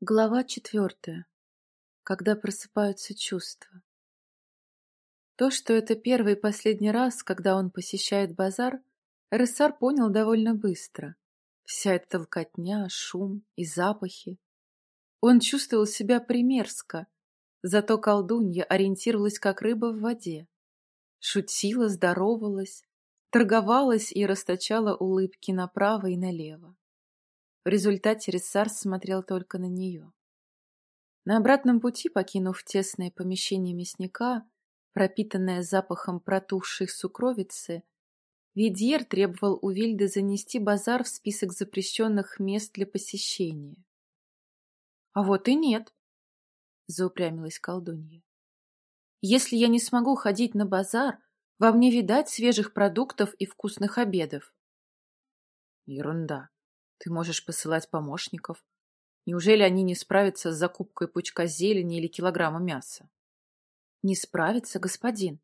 Глава четвертая. Когда просыпаются чувства. То, что это первый и последний раз, когда он посещает базар, Рессар понял довольно быстро. Вся эта толкотня, шум и запахи. Он чувствовал себя примерзко, зато колдунья ориентировалась как рыба в воде. Шутила, здоровалась, торговалась и расточала улыбки направо и налево. В результате Рессар смотрел только на нее. На обратном пути, покинув тесное помещение мясника, пропитанное запахом протухшей сукровицы, Видьер требовал у Вильды занести базар в список запрещенных мест для посещения. — А вот и нет, — заупрямилась колдунья. — Если я не смогу ходить на базар, вам не видать свежих продуктов и вкусных обедов. — Ерунда, ты можешь посылать помощников. Неужели они не справятся с закупкой пучка зелени или килограмма мяса? Не справятся, господин.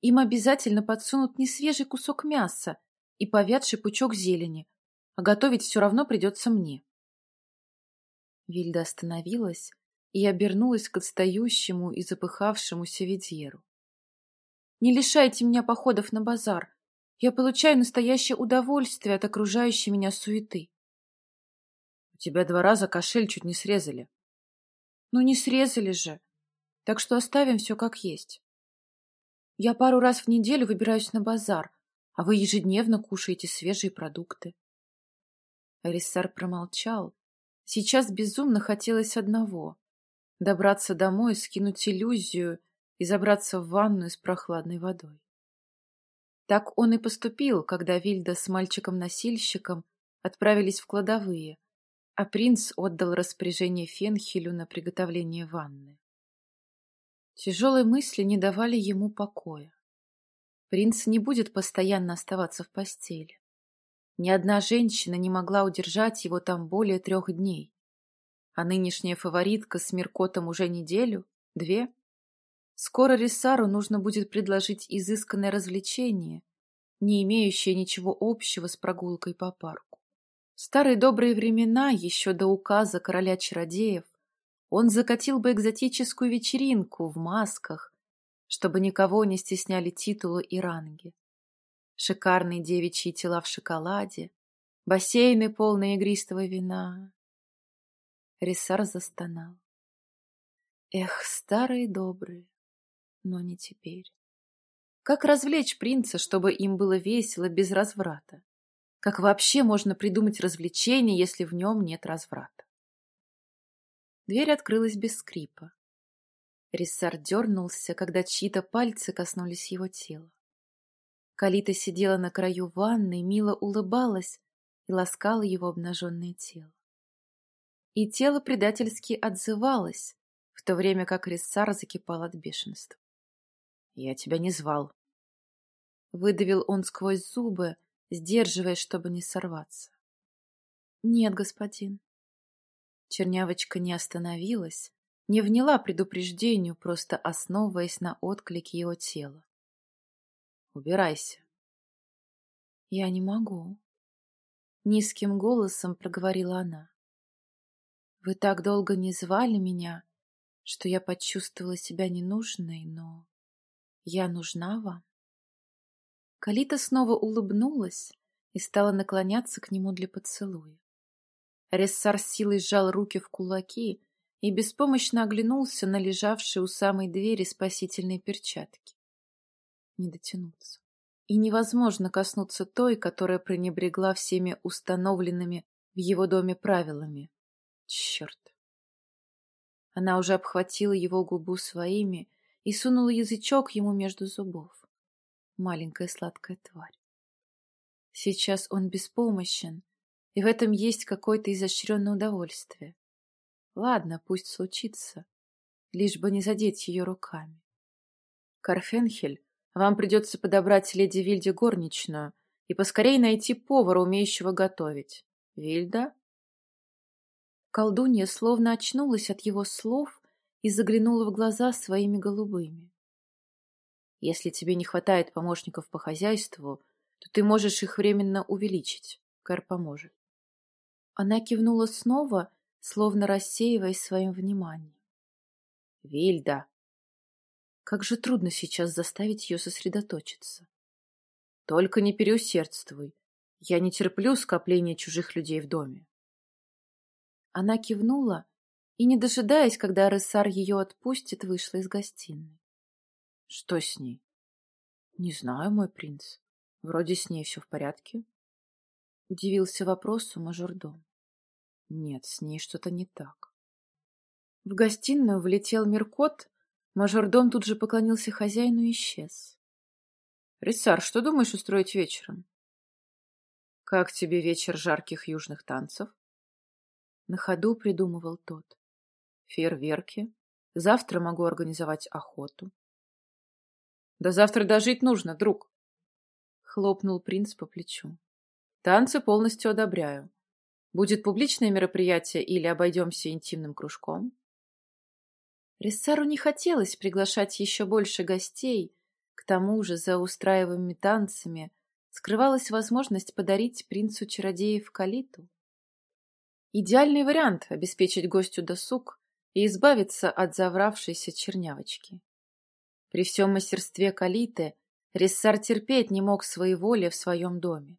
Им обязательно подсунут не свежий кусок мяса и повядший пучок зелени, а готовить все равно придется мне. Вильда остановилась и обернулась к отстающему и запыхавшемуся Ведьеру. «Не лишайте меня походов на базар. Я получаю настоящее удовольствие от окружающей меня суеты. У тебя два раза кошель чуть не срезали. Ну, не срезали же. Так что оставим все как есть. Я пару раз в неделю выбираюсь на базар, а вы ежедневно кушаете свежие продукты. Ариссар промолчал. Сейчас безумно хотелось одного — добраться домой, скинуть иллюзию и забраться в ванную с прохладной водой. Так он и поступил, когда Вильда с мальчиком-носильщиком отправились в кладовые, а принц отдал распоряжение Фенхелю на приготовление ванны. Тяжелые мысли не давали ему покоя. Принц не будет постоянно оставаться в постели. Ни одна женщина не могла удержать его там более трех дней. А нынешняя фаворитка с Меркотом уже неделю, две. Скоро Рисару нужно будет предложить изысканное развлечение, не имеющее ничего общего с прогулкой по парку. Старые добрые времена, еще до указа короля чародеев, он закатил бы экзотическую вечеринку в масках, чтобы никого не стесняли титулы и ранги. Шикарные девичьи тела в шоколаде, бассейны, полные игристого вина. Рисар застонал. Эх, старые добрые, но не теперь. Как развлечь принца, чтобы им было весело без разврата? Как вообще можно придумать развлечение, если в нем нет разврата? Дверь открылась без скрипа. Риссар дернулся, когда чьи-то пальцы коснулись его тела. Калита сидела на краю ванны, мило улыбалась и ласкала его обнаженное тело. И тело предательски отзывалось, в то время как Риссар закипал от бешенства. — Я тебя не звал. Выдавил он сквозь зубы, сдерживаясь, чтобы не сорваться. «Нет, господин». Чернявочка не остановилась, не вняла предупреждению, просто основываясь на отклике его тела. «Убирайся». «Я не могу», — низким голосом проговорила она. «Вы так долго не звали меня, что я почувствовала себя ненужной, но я нужна вам». Калита снова улыбнулась и стала наклоняться к нему для поцелуя. Рессар силой сжал руки в кулаки и беспомощно оглянулся на лежавшие у самой двери спасительные перчатки. Не дотянуться. И невозможно коснуться той, которая пренебрегла всеми установленными в его доме правилами. Черт! Она уже обхватила его губу своими и сунула язычок ему между зубов маленькая сладкая тварь. Сейчас он беспомощен, и в этом есть какое-то изощренное удовольствие. Ладно, пусть случится, лишь бы не задеть ее руками. Карфенхель, вам придется подобрать леди Вильде горничную и поскорее найти повара, умеющего готовить. Вильда? Колдунья словно очнулась от его слов и заглянула в глаза своими голубыми. Если тебе не хватает помощников по хозяйству, то ты можешь их временно увеличить. Кэр поможет. Она кивнула снова, словно рассеиваясь своим вниманием. Вильда! Как же трудно сейчас заставить ее сосредоточиться. Только не переусердствуй. Я не терплю скопления чужих людей в доме. Она кивнула и, не дожидаясь, когда Рессар ее отпустит, вышла из гостиной. Что с ней? Не знаю, мой принц. Вроде с ней все в порядке. Удивился вопросу мажордом. Нет, с ней что-то не так. В гостиную влетел Меркот, мажордом тут же поклонился хозяину и исчез. Рисар, что думаешь устроить вечером? Как тебе вечер жарких южных танцев? На ходу придумывал тот. Фейерверки. Завтра могу организовать охоту. Да завтра дожить нужно, друг. Хлопнул принц по плечу. Танцы полностью одобряю. Будет публичное мероприятие или обойдемся интимным кружком? Рессару не хотелось приглашать еще больше гостей, к тому же за устраиваемыми танцами скрывалась возможность подарить принцу чародеев калиту. Идеальный вариант обеспечить гостю досуг и избавиться от завравшейся чернявочки. При всем мастерстве Калиты Рессар терпеть не мог своей воли в своем доме.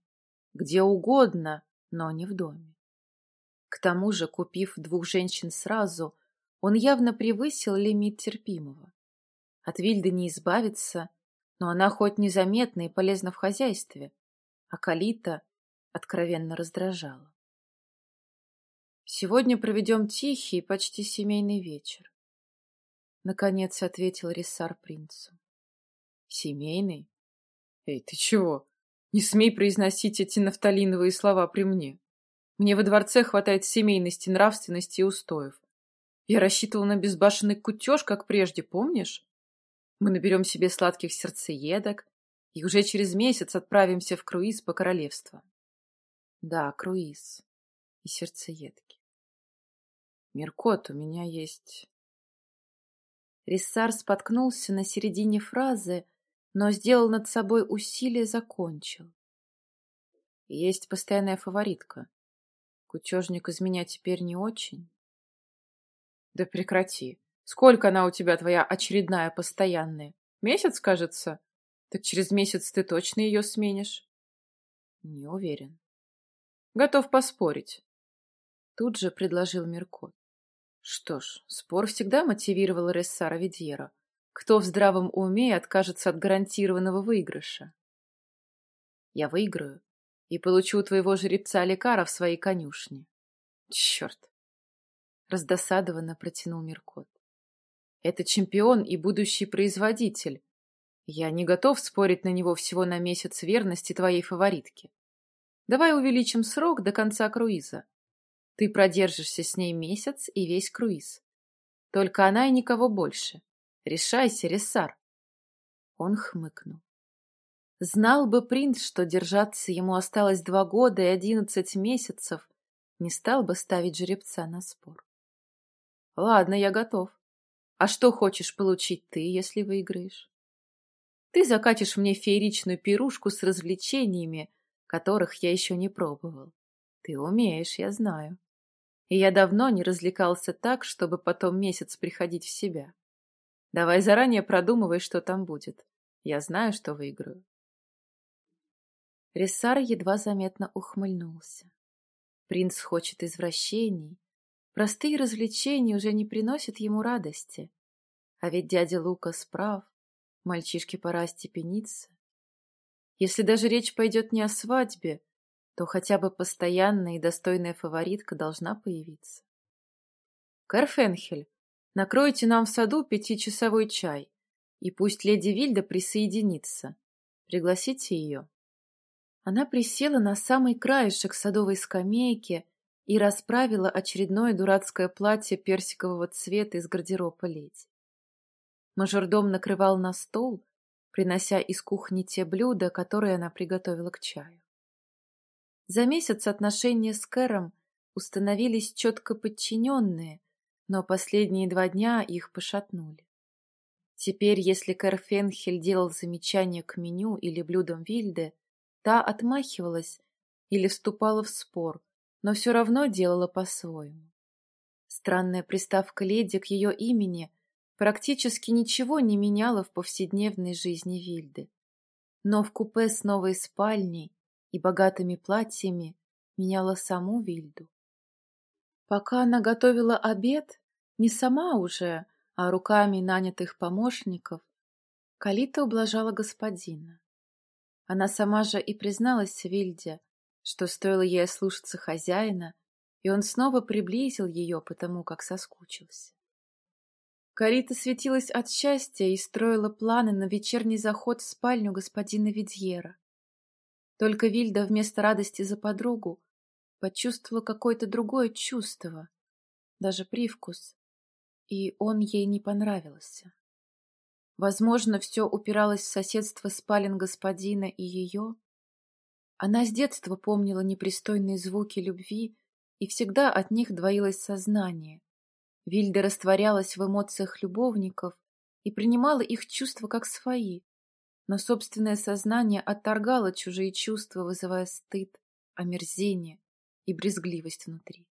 Где угодно, но не в доме. К тому же, купив двух женщин сразу, он явно превысил лимит терпимого. От Вильды не избавиться, но она хоть незаметна и полезна в хозяйстве, а Калита откровенно раздражала. Сегодня проведем тихий, почти семейный вечер. Наконец ответил Рисар принцу. Семейный? Эй, ты чего? Не смей произносить эти нафталиновые слова при мне. Мне во дворце хватает семейности, нравственности и устоев. Я рассчитывал на безбашенный кутеж, как прежде, помнишь? Мы наберем себе сладких сердцеедок и уже через месяц отправимся в круиз по королевству. Да, круиз и сердцеедки. Миркот, у меня есть... Риссар споткнулся на середине фразы, но сделал над собой усилие, закончил. Есть постоянная фаворитка. Кутежник из меня теперь не очень. Да прекрати. Сколько она у тебя, твоя очередная постоянная? Месяц, кажется? Так через месяц ты точно ее сменишь? Не уверен. Готов поспорить. Тут же предложил Меркот. Что ж, спор всегда мотивировал Рессара Видьера. Кто в здравом уме откажется от гарантированного выигрыша? Я выиграю и получу твоего жеребца Лекара в своей конюшне. Черт! Раздосадованно протянул Миркот. Это чемпион и будущий производитель. Я не готов спорить на него всего на месяц верности твоей фаворитки. Давай увеличим срок до конца круиза. Ты продержишься с ней месяц и весь круиз. Только она и никого больше. Решайся, Рессар. Он хмыкнул. Знал бы принц, что держаться ему осталось два года и одиннадцать месяцев, не стал бы ставить жеребца на спор. Ладно, я готов. А что хочешь получить ты, если выиграешь? Ты закатишь мне фееричную пирушку с развлечениями, которых я еще не пробовал. Ты умеешь, я знаю и я давно не развлекался так, чтобы потом месяц приходить в себя. Давай заранее продумывай, что там будет. Я знаю, что выиграю. Ресар едва заметно ухмыльнулся. Принц хочет извращений. Простые развлечения уже не приносят ему радости. А ведь дядя Лукас прав. Мальчишке пора степениться. Если даже речь пойдет не о свадьбе, то хотя бы постоянная и достойная фаворитка должна появиться. Карфенхель, накройте нам в саду пятичасовой чай, и пусть леди Вильда присоединится. Пригласите ее. Она присела на самый краешек садовой скамейки и расправила очередное дурацкое платье персикового цвета из гардероба леди. Мажордом накрывал на стол, принося из кухни те блюда, которые она приготовила к чаю. За месяц отношения с Кэром установились четко подчиненные, но последние два дня их пошатнули. Теперь, если Кэр Фенхель делал замечания к меню или блюдам Вильды, та отмахивалась или вступала в спор, но все равно делала по-своему. Странная приставка «леди» к ее имени практически ничего не меняла в повседневной жизни Вильды. Но в купе с новой спальней и богатыми платьями меняла саму Вильду. Пока она готовила обед, не сама уже, а руками нанятых помощников, Калита ублажала господина. Она сама же и призналась Вильде, что стоило ей ослушаться хозяина, и он снова приблизил ее, потому как соскучился. Карита светилась от счастья и строила планы на вечерний заход в спальню господина Видьера. Только Вильда вместо радости за подругу почувствовала какое-то другое чувство, даже привкус, и он ей не понравился. Возможно, все упиралось в соседство спален господина и ее. Она с детства помнила непристойные звуки любви, и всегда от них двоилось сознание. Вильда растворялась в эмоциях любовников и принимала их чувства как свои, но собственное сознание отторгало чужие чувства, вызывая стыд, омерзение и брезгливость внутри.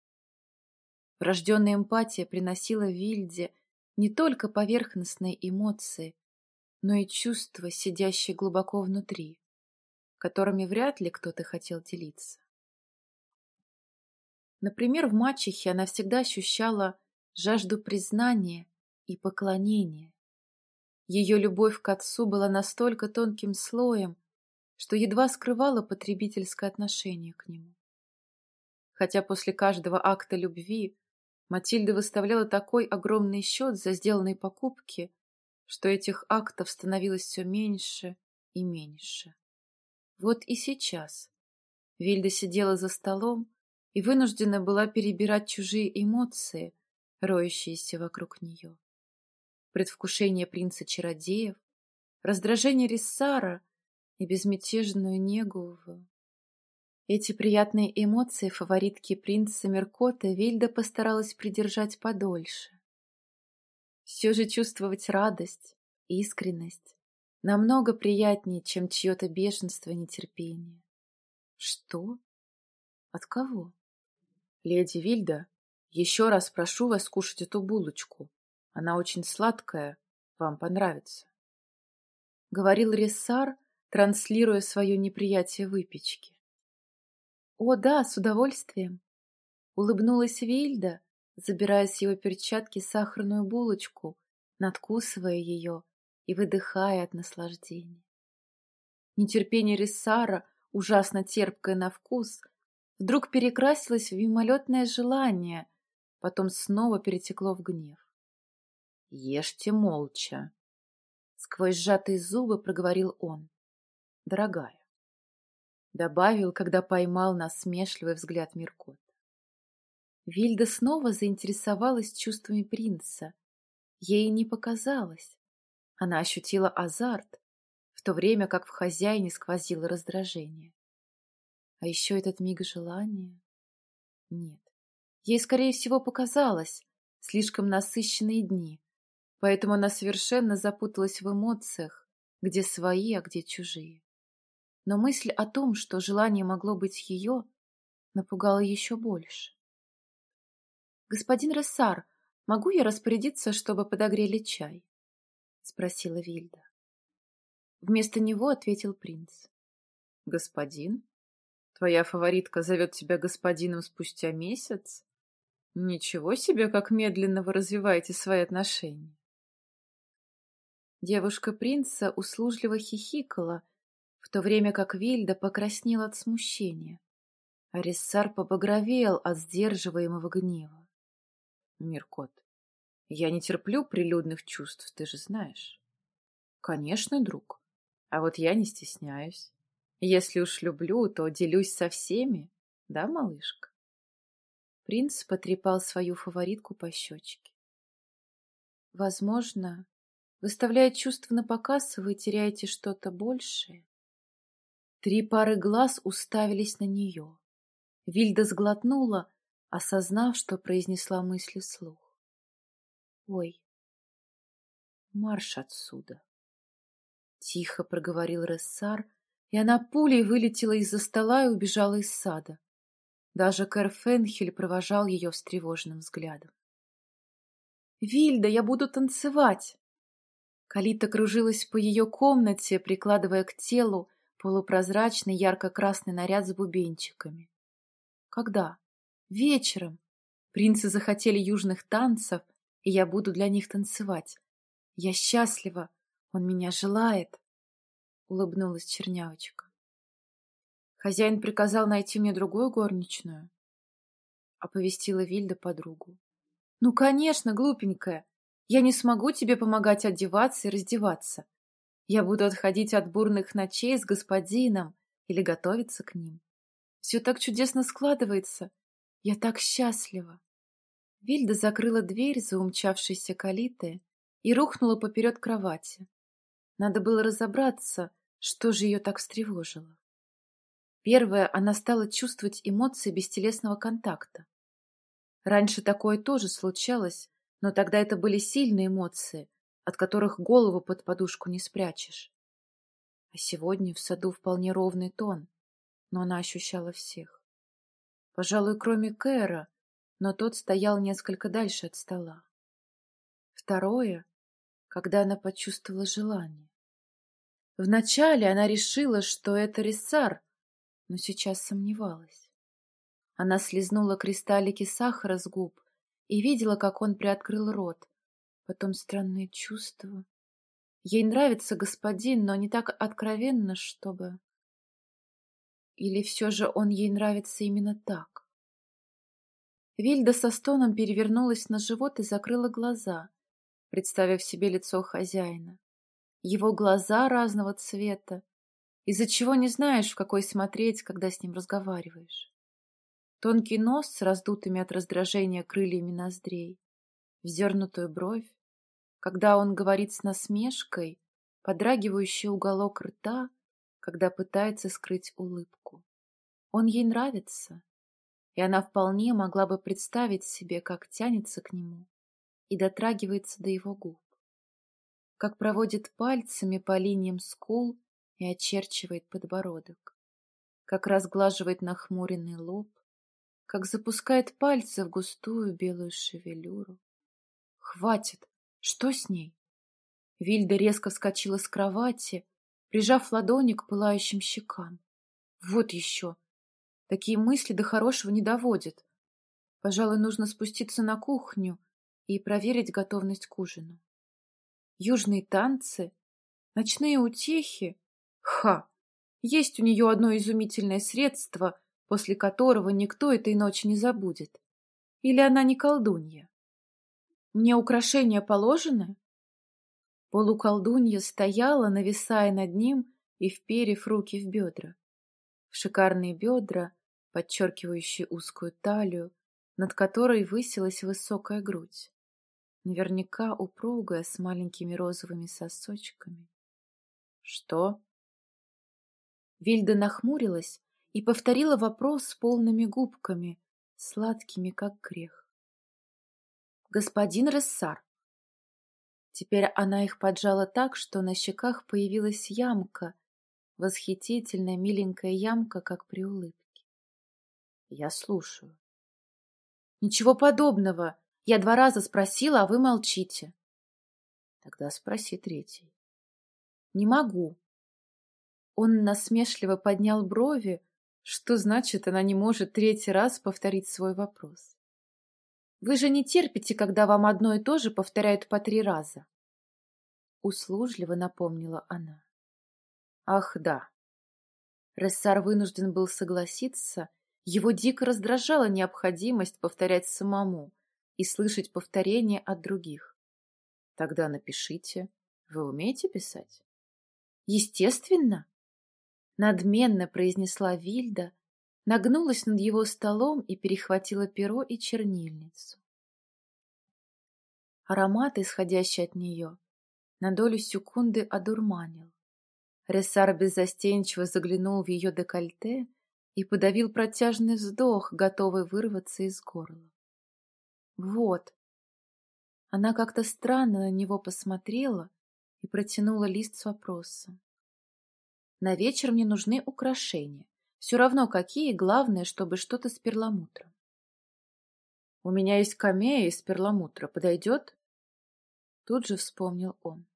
Врожденная эмпатия приносила Вильде не только поверхностные эмоции, но и чувства, сидящие глубоко внутри, которыми вряд ли кто-то хотел делиться. Например, в мачехе она всегда ощущала жажду признания и поклонения. Ее любовь к отцу была настолько тонким слоем, что едва скрывала потребительское отношение к нему. Хотя после каждого акта любви Матильда выставляла такой огромный счет за сделанные покупки, что этих актов становилось все меньше и меньше. Вот и сейчас Вильда сидела за столом и вынуждена была перебирать чужие эмоции, роющиеся вокруг нее. Предвкушение принца-чародеев, раздражение Риссара и безмятежную негу эти приятные эмоции фаворитки принца Меркота Вильда постаралась придержать подольше. Все же чувствовать радость, искренность намного приятнее, чем чье-то бешенство и нетерпение. Что? От кого? Леди Вильда, еще раз прошу вас скушать эту булочку. Она очень сладкая, вам понравится. Говорил Рессар, транслируя свое неприятие выпечки. «О, да, с удовольствием!» Улыбнулась Вильда, забирая с его перчатки сахарную булочку, надкусывая ее и выдыхая от наслаждения. Нетерпение Рессара, ужасно терпкое на вкус, вдруг перекрасилось в мимолетное желание, потом снова перетекло в гнев. «Ешьте молча!» Сквозь сжатые зубы проговорил он. «Дорогая, добавил, когда поймал насмешливый взгляд Миркота. Вильда снова заинтересовалась чувствами принца. Ей не показалось. Она ощутила азарт, в то время как в хозяине сквозило раздражение. А еще этот миг желания... Нет, ей, скорее всего, показалось. Слишком насыщенные дни, поэтому она совершенно запуталась в эмоциях, где свои, а где чужие но мысль о том, что желание могло быть ее, напугала еще больше. «Господин Рессар, могу я распорядиться, чтобы подогрели чай?» — спросила Вильда. Вместо него ответил принц. «Господин? Твоя фаворитка зовет тебя господином спустя месяц? Ничего себе, как медленно вы развиваете свои отношения!» Девушка принца услужливо хихикала, в то время как Вильда покраснел от смущения. Ариссар побагровел от сдерживаемого гнева. Миркот, я не терплю прилюдных чувств, ты же знаешь. Конечно, друг. А вот я не стесняюсь. Если уж люблю, то делюсь со всеми, да, малышка? Принц потрепал свою фаворитку по щечке. Возможно, выставляя чувства на показ, вы теряете что-то большее. Три пары глаз уставились на нее. Вильда сглотнула, осознав, что произнесла мысли вслух. «Ой, марш отсюда!» Тихо проговорил Рессар, и она пулей вылетела из-за стола и убежала из сада. Даже Кэр Фенхель провожал ее встревоженным взглядом. «Вильда, я буду танцевать!» Калита кружилась по ее комнате, прикладывая к телу полупрозрачный ярко-красный наряд с бубенчиками. Когда? Вечером. Принцы захотели южных танцев, и я буду для них танцевать. Я счастлива, он меня желает, — улыбнулась чернявочка. Хозяин приказал найти мне другую горничную, — оповестила Вильда подругу. — Ну, конечно, глупенькая, я не смогу тебе помогать одеваться и раздеваться. Я буду отходить от бурных ночей с господином или готовиться к ним. Все так чудесно складывается. Я так счастлива. Вильда закрыла дверь за умчавшейся калитой и рухнула поперед кровати. Надо было разобраться, что же ее так встревожило. Первое, она стала чувствовать эмоции бестелесного контакта. Раньше такое тоже случалось, но тогда это были сильные эмоции, от которых голову под подушку не спрячешь. А сегодня в саду вполне ровный тон, но она ощущала всех. Пожалуй, кроме Кэра, но тот стоял несколько дальше от стола. Второе, когда она почувствовала желание. Вначале она решила, что это Рессар, но сейчас сомневалась. Она слезнула кристаллики сахара с губ и видела, как он приоткрыл рот, потом странное чувство. Ей нравится господин, но не так откровенно, чтобы... Или все же он ей нравится именно так? Вильда со стоном перевернулась на живот и закрыла глаза, представив себе лицо хозяина. Его глаза разного цвета, из-за чего не знаешь, в какой смотреть, когда с ним разговариваешь. Тонкий нос с раздутыми от раздражения крыльями ноздрей, вздернутую бровь, когда он говорит с насмешкой, подрагивающий уголок рта, когда пытается скрыть улыбку. Он ей нравится, и она вполне могла бы представить себе, как тянется к нему и дотрагивается до его губ, как проводит пальцами по линиям скул и очерчивает подбородок, как разглаживает нахмуренный лоб, как запускает пальцы в густую белую шевелюру. Хватит! Что с ней? Вильда резко вскочила с кровати, прижав ладони к пылающим щекам. Вот еще! Такие мысли до хорошего не доводят. Пожалуй, нужно спуститься на кухню и проверить готовность к ужину. Южные танцы, ночные утехи. Ха! Есть у нее одно изумительное средство, после которого никто этой ночи не забудет. Или она не колдунья? Мне украшения положены? Полуколдунья стояла, нависая над ним и вперев руки в бедра. Шикарные бедра, подчеркивающие узкую талию, над которой высилась высокая грудь. Наверняка упругая, с маленькими розовыми сосочками. Что? Вильда нахмурилась и повторила вопрос с полными губками, сладкими, как грех господин Рессар. Теперь она их поджала так, что на щеках появилась ямка, восхитительная миленькая ямка, как при улыбке. Я слушаю. Ничего подобного. Я два раза спросила, а вы молчите. Тогда спроси третий. Не могу. Он насмешливо поднял брови, что значит, она не может третий раз повторить свой вопрос. Вы же не терпите, когда вам одно и то же повторяют по три раза. Услужливо напомнила она. Ах, да. Рессар вынужден был согласиться. Его дико раздражала необходимость повторять самому и слышать повторения от других. Тогда напишите. Вы умеете писать? Естественно. Надменно произнесла Вильда, нагнулась над его столом и перехватила перо и чернильницу. Аромат, исходящий от нее, на долю секунды одурманил. Рессар беззастенчиво заглянул в ее декольте и подавил протяжный вздох, готовый вырваться из горла. Вот. Она как-то странно на него посмотрела и протянула лист с вопросом. На вечер мне нужны украшения. Все равно какие, главное, чтобы что-то с перламутром. У меня есть камея из перламутра. Подойдет? Тут же вспомнил он.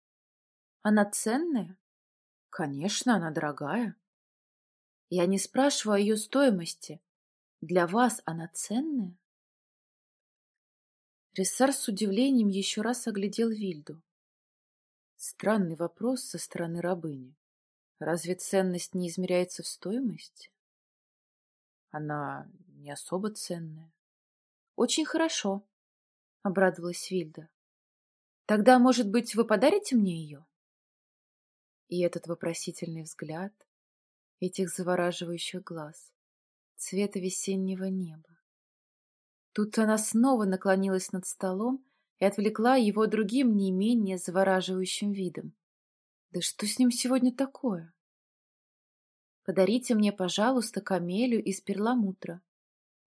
Она ценная? Конечно, она дорогая. Я не спрашиваю о ее стоимости. Для вас она ценная? Рессар с удивлением еще раз оглядел Вильду. Странный вопрос со стороны рабыни. Разве ценность не измеряется в стоимости? Она не особо ценная. Очень хорошо, обрадовалась Вильда. Тогда, может быть, вы подарите мне ее? И этот вопросительный взгляд, этих завораживающих глаз, цвета весеннего неба. Тут она снова наклонилась над столом и отвлекла его другим не менее завораживающим видом. Да что с ним сегодня такое? Подарите мне, пожалуйста, камелию из перламутра.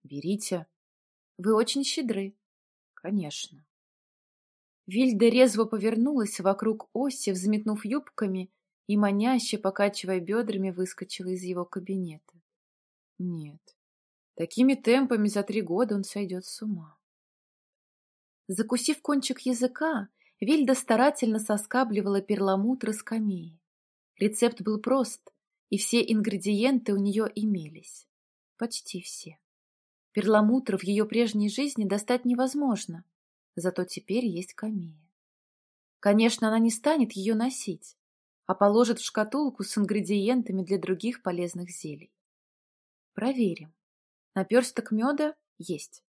Берите. Вы очень щедры. Конечно. Вильда резво повернулась вокруг оси, взметнув юбками, и маняще, покачивая бедрами, выскочила из его кабинета. Нет, такими темпами за три года он сойдет с ума. Закусив кончик языка, Вильда старательно соскабливала перламутр из камеи. Рецепт был прост, и все ингредиенты у нее имелись. Почти все. Перламутр в ее прежней жизни достать невозможно, зато теперь есть камея. Конечно, она не станет ее носить, а положит в шкатулку с ингредиентами для других полезных зелий. Проверим. Наперсток меда есть.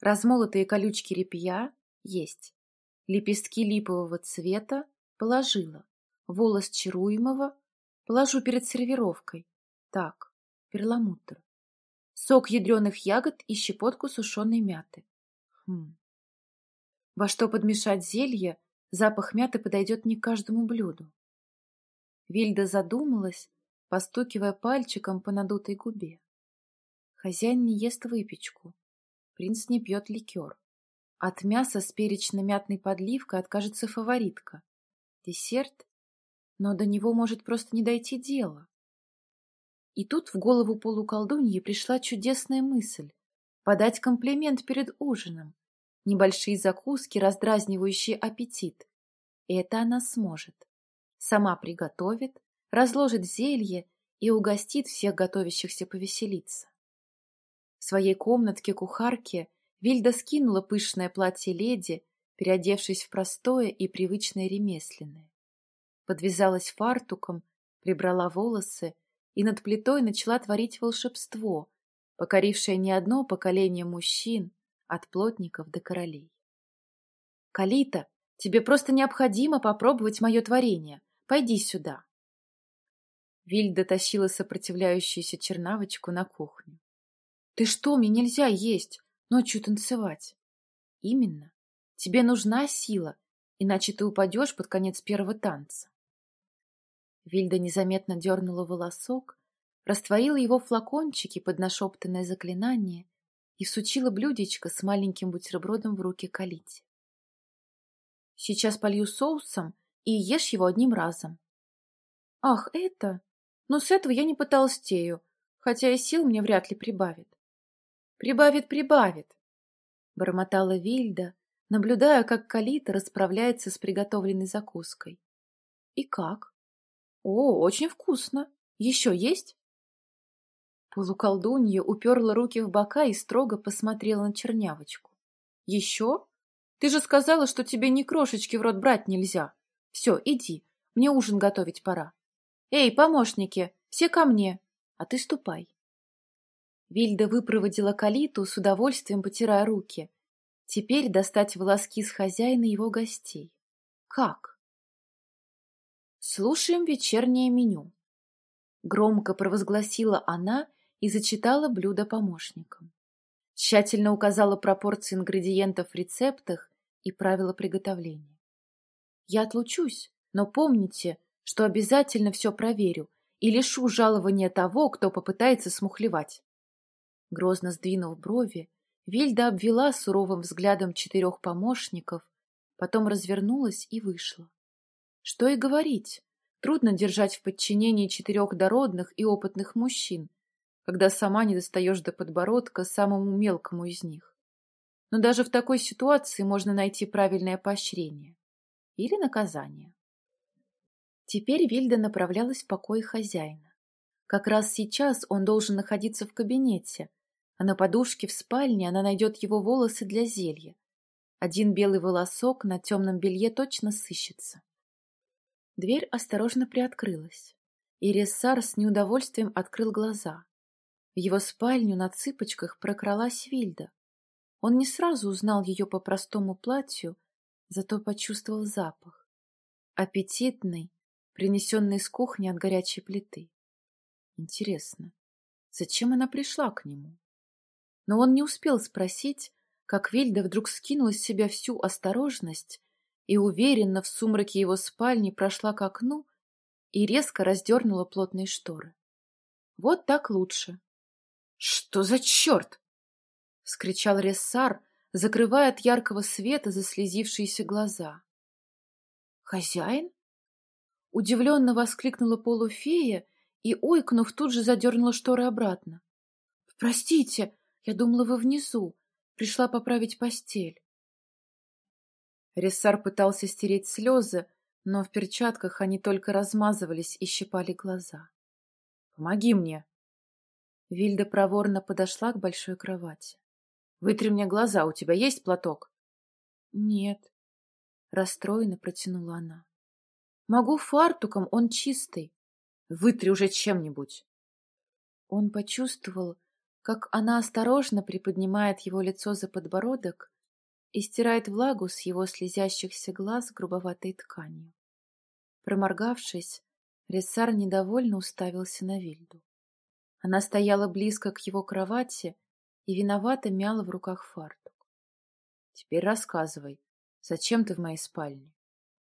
Размолотые колючки репья есть. Лепестки липового цвета положила. Волос чаруемого положу перед сервировкой. Так, перламутр. Сок ядреных ягод и щепотку сушеной мяты. Хм. Во что подмешать зелье, запах мяты подойдет не каждому блюду. Вильда задумалась, постукивая пальчиком по надутой губе. Хозяин не ест выпечку, принц не пьет ликер. От мяса с перечно-мятной подливкой откажется фаворитка. Десерт? Но до него может просто не дойти дело. И тут в голову полуколдуньи пришла чудесная мысль — подать комплимент перед ужином, небольшие закуски, раздразнивающие аппетит. И это она сможет сама приготовит, разложит зелье и угостит всех готовящихся повеселиться. В своей комнатке кухарки Вильда скинула пышное платье леди, переодевшись в простое и привычное ремесленное. Подвязалась фартуком, прибрала волосы и над плитой начала творить волшебство, покорившее не одно поколение мужчин, от плотников до королей. «Калита, тебе просто необходимо попробовать мое творение. Пойди сюда. Вильда тащила сопротивляющуюся чернавочку на кухню. Ты что, мне нельзя есть, ночью танцевать. Именно. Тебе нужна сила, иначе ты упадешь под конец первого танца. Вильда незаметно дернула волосок, растворила его в флакончике под нашептанное заклинание и всучила блюдечко с маленьким бутербродом в руки Калите. Сейчас полью соусом и ешь его одним разом. Ах, это? Но с этого я не потолстею, хотя и сил мне вряд ли прибавит. Прибавит, прибавит, бормотала Вильда, наблюдая, как Калита расправляется с приготовленной закуской. И как? О, очень вкусно. Еще есть? Полуколдунья уперла руки в бока и строго посмотрела на чернявочку. Еще? Ты же сказала, что тебе ни крошечки в рот брать нельзя. Все, иди, мне ужин готовить пора. Эй, помощники, все ко мне, а ты ступай. Вильда выпроводила Калиту, с удовольствием потирая руки. Теперь достать волоски с хозяина его гостей. Как? Слушаем вечернее меню. Громко провозгласила она и зачитала блюдо помощникам. Тщательно указала пропорции ингредиентов в рецептах и правила приготовления. Я отлучусь, но помните, что обязательно все проверю и лишу жалования того, кто попытается смухлевать. Грозно сдвинув брови, Вильда обвела суровым взглядом четырех помощников, потом развернулась и вышла. Что и говорить, трудно держать в подчинении четырех дородных и опытных мужчин, когда сама не достаешь до подбородка самому мелкому из них. Но даже в такой ситуации можно найти правильное поощрение. или наказание. Теперь Вильда направлялась в покой хозяина. Как раз сейчас он должен находиться в кабинете, а на подушке в спальне она найдет его волосы для зелья. Один белый волосок на темном белье точно сыщется. Дверь осторожно приоткрылась, и Рессар с неудовольствием открыл глаза. В его спальню на цыпочках прокралась Вильда. Он не сразу узнал ее по простому платью, зато почувствовал запах. Аппетитный, принесенный с кухни от горячей плиты. Интересно, зачем она пришла к нему? Но он не успел спросить, как Вильда вдруг скинула с себя всю осторожность и уверенно в сумраке его спальни прошла к окну и резко раздернула плотные шторы. Вот так лучше. — Что за черт? — вскричал Рессар, закрывая от яркого света заслезившиеся глаза. — Хозяин? Удивленно воскликнула полуфея и, ойкнув, тут же задернула шторы обратно. — Простите, я думала, вы внизу. Пришла поправить постель. Рессар пытался стереть слезы, но в перчатках они только размазывались и щипали глаза. «Помоги мне!» Вильда проворно подошла к большой кровати. «Вытри мне глаза, у тебя есть платок?» «Нет», — расстроенно протянула она. «Могу фартуком, он чистый». «Вытри уже чем-нибудь». Он почувствовал, как она осторожно приподнимает его лицо за подбородок и стирает влагу с его слезящихся глаз грубоватой тканью. Проморгавшись, Рессар недовольно уставился на Вильду. Она стояла близко к его кровати и виновато мяла в руках фартук. — Теперь рассказывай, зачем ты в моей спальне?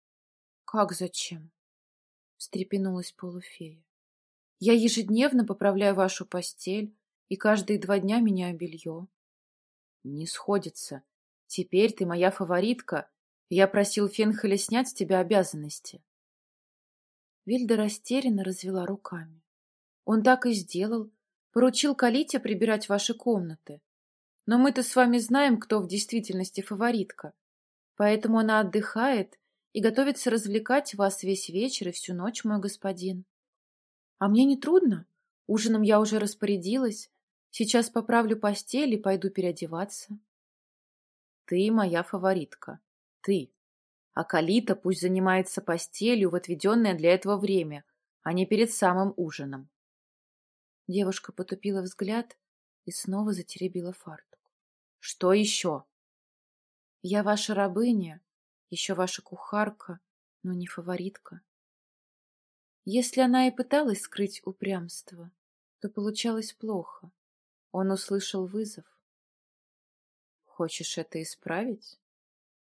— Как зачем? — встрепенулась полуфея. — Я ежедневно поправляю вашу постель и каждые два дня меняю белье. — Не сходится. Теперь ты моя фаворитка. Я просил Фенхеля снять с тебя обязанности. Вильда растерянно развела руками. Он так и сделал. Поручил Калите прибирать ваши комнаты. Но мы-то с вами знаем, кто в действительности фаворитка. Поэтому она отдыхает и готовится развлекать вас весь вечер и всю ночь, мой господин. А мне не трудно. Ужином я уже распорядилась. Сейчас поправлю постель и пойду переодеваться. Ты моя фаворитка. Ты. А Калита пусть занимается постелью в отведенное для этого время, а не перед самым ужином. Девушка потупила взгляд и снова затеребила фартук. Что еще? Я ваша рабыня, еще ваша кухарка, но не фаворитка. Если она и пыталась скрыть упрямство, то получалось плохо. Он услышал вызов. Хочешь это исправить?